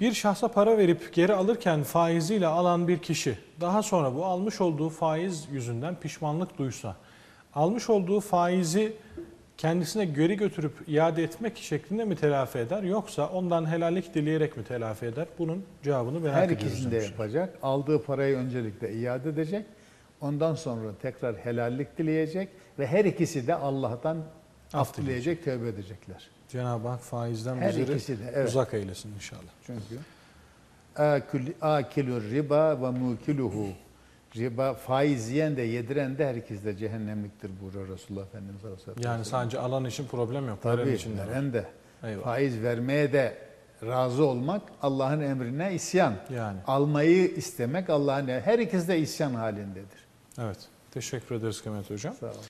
Bir şahsa para verip geri alırken faiziyle alan bir kişi daha sonra bu almış olduğu faiz yüzünden pişmanlık duysa, almış olduğu faizi kendisine geri götürüp iade etmek şeklinde mi telafi eder yoksa ondan helallik dileyerek mi telafi eder? Bunun cevabını merak Her ediyoruz. ikisini de yapacak. Aldığı parayı öncelikle iade edecek. Ondan sonra tekrar helallik dileyecek ve her ikisi de Allah'tan Af af dileyecek, tövbe edecekler. Cenab-ı Hak faizden Her bizleri de, evet. uzak eylesin inşallah. Çünkü akil- akilur riba ve mukiluhu riba faiz yiyen de yediren de her ikisi de cehennemliktir buyuruyor Resulullah Efendimiz Aleyhisselatü Yani sadece alan için problem yok. Tabii için veren de Eyvallah. faiz vermeye de razı olmak Allah'ın emrine isyan. Yani. Almayı istemek Allah'ın her ikisi de isyan halindedir. Evet. Teşekkür ederiz Kıymet Hocam. Sağ olun.